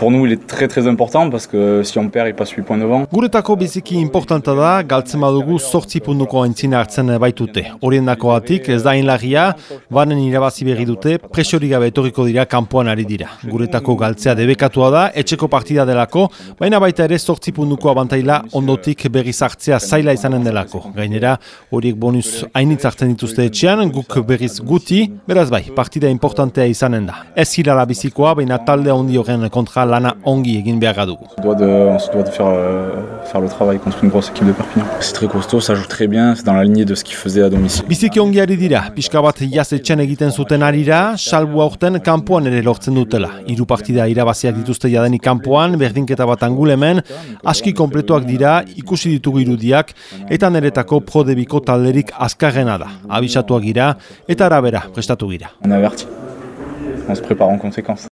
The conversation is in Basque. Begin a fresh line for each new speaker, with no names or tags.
Pour nous, il est très très important parce que si on perd, il passe 8 points devant.
Guretako biziki importanta da, galtzen badugu sortzi puntuko aintzina hartzen baitute. Horien dakoatik, ez da inlagia, banen irabazi berri dute, presori gabe etorriko dira kanpoan ari dira. Guretako galtzea debekatua da, etxeko partida delako, baina baita ere sortzi puntuko abantaila ondotik berri zartzea zaila izanen delako. Gainera, horiek bonus hainitz hartzen dituzte etxean, guk berriz guti, beraz bai, partida importantea izanen da. Ez hirala bizikoa, baina talde handi horren kontra lana ongi egin behar dugu.
On se doit de, on se doit de faire, euh, faire le travail contre une grosse équipe de Perpignan. C'est très costaud, ça joue très bien, c'est dans la lignée de ce qu'il faisait à domicile.
Biziki ongi ari dira, pixka bat jazetxen egiten zuten arira, salbu aurten kanpoan ere lortzen dutela. Hiru partida irabaziak dituzte jadenik kanpoan, berdinketa bat angulemen, aski kompletoak dira, ikusi ditugu irudiak, eta neretako prodebiko talderik azkarrena da. Abisatuak gira, eta arabera prestatu gira.
On est averti. On se prépare en conséquence.